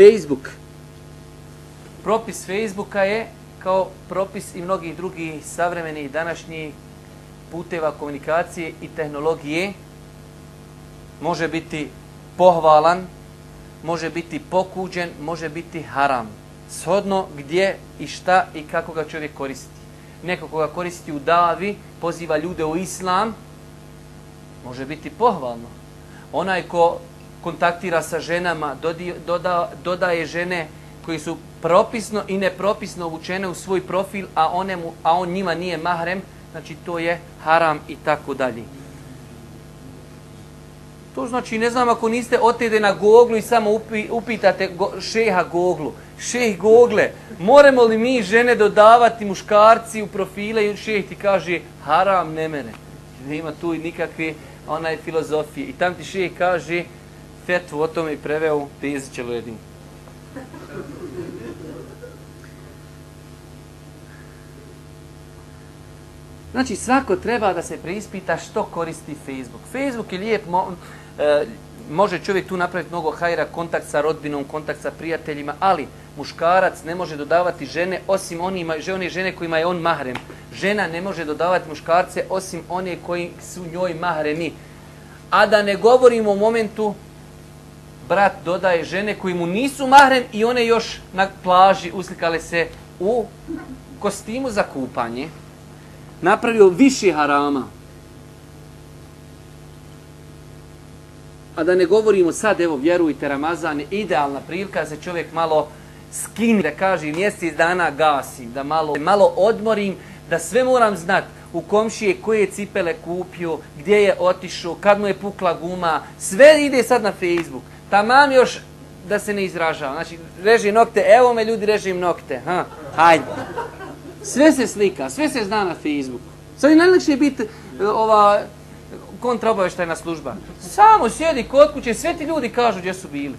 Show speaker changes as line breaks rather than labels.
Facebook. Propis Facebooka je kao propis i mnogih drugih savremenih današnjih puteva komunikacije i tehnologije. Može biti pohvalan, može biti pokuđen, može biti haram. Shodno gdje i šta i kako ga čovjek koristi. Neko koga koristi u davi, poziva ljude u islam, može biti pohvalno. Onaj ko kontaktira sa ženama, doda, dodaje žene koji su propisno i nepropisno uvučene u svoj profil, a, one mu, a on njima nije mahrem, znači to je haram i tako dalje. To znači, ne znam, ako niste otede na Google i samo upitate šeha Google, šeh Google, moramo li mi žene dodavati muškarci u profile i šeh ti kaže haram ne mene. Nema tu nikakve onaj filozofije. I tam ti šeh kaže fetvu o tome i preveo Pezićelu jedin. Znači svako treba da se preispita što koristi Facebook. Facebook je lijep, e, može čovjek tu napraviti mnogo hajra, kontakt sa rodbinom, kontakt sa prijateljima, ali muškarac ne može dodavati žene osim onima, one žene kojima je on mahrem. Žena ne može dodavati muškarce osim one koji su njoj mahremi. A da ne govorimo o momentu brat dodaje žene koji mu nisu mahrem i one još na plaži uslikale se u kostimu za kupanje. Napravio više harama. A da ne govorimo sad, evo, vjerujte, Ramazan je idealna prilika da se čovjek malo skini, da kaže mjesec dana gasim, da malo, malo odmorim, da sve moram znat u komšije koje cipele kupio, gdje je otišao, kad mu je pukla guma, sve ide sad na Facebook. Tamam još da se ne izražava. Znači, reži nokte, evo me ljudi, režim nokte. Ha, hajde. Sve se slika, sve se zna na Facebooku. Sad je najlakše biti e, ova kontraobaveštajna služba. Samo sjedi kod kuće, sve ti ljudi kažu gdje su bili.